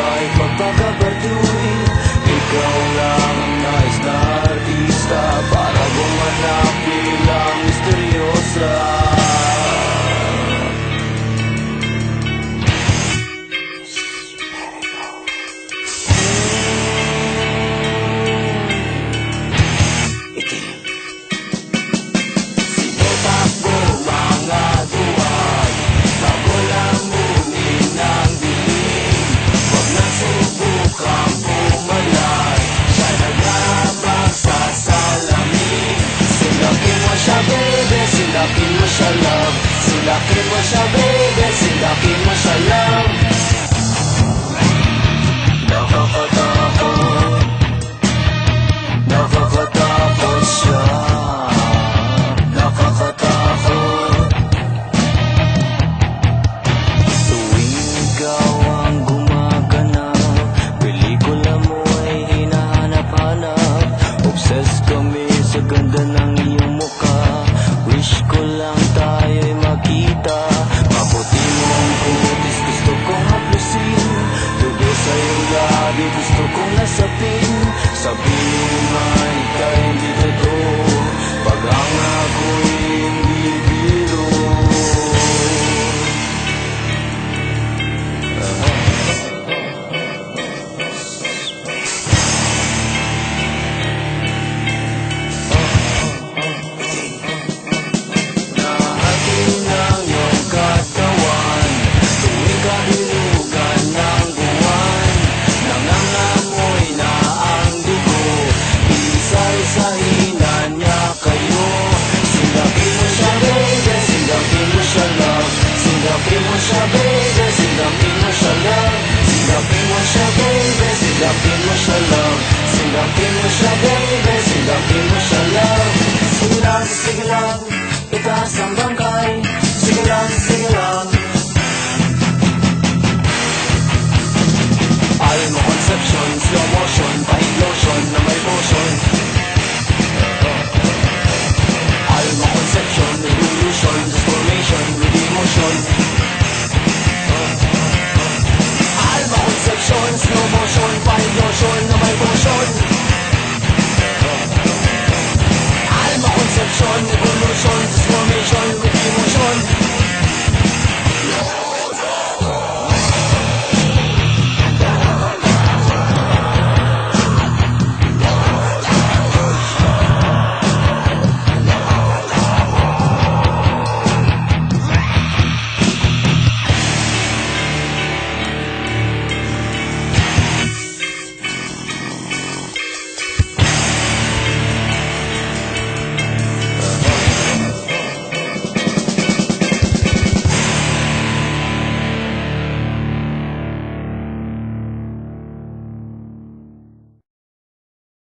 ika'y magpapapatuloy Ikaw lang ang nais Shalom, Silachim Moshavim, Silachim Shalom. lang tayo'y makita. Mabuti mong kumutis gusto kong haplusin Dugo sa iyong labi gusto kong nasapin. Sabihin man ikaw'y shalom Sing our hymn, Shabbat, sing our hymn, shalom Sing